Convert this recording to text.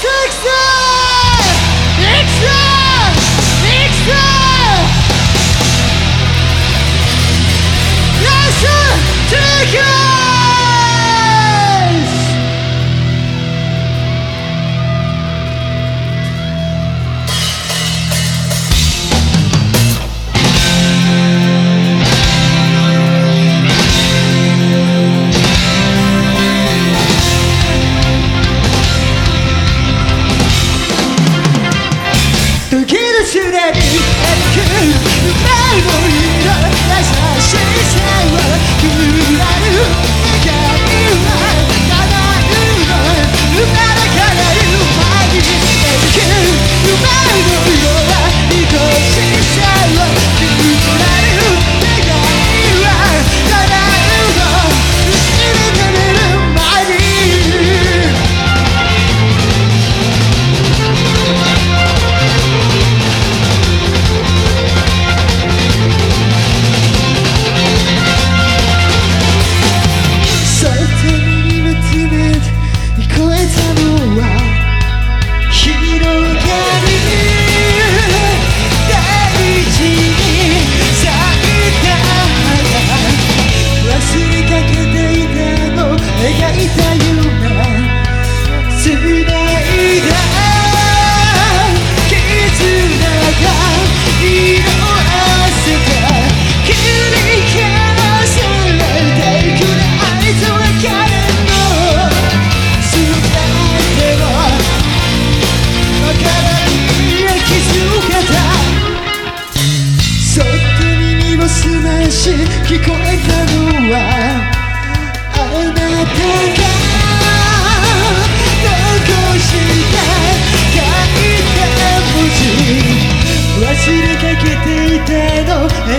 Texas!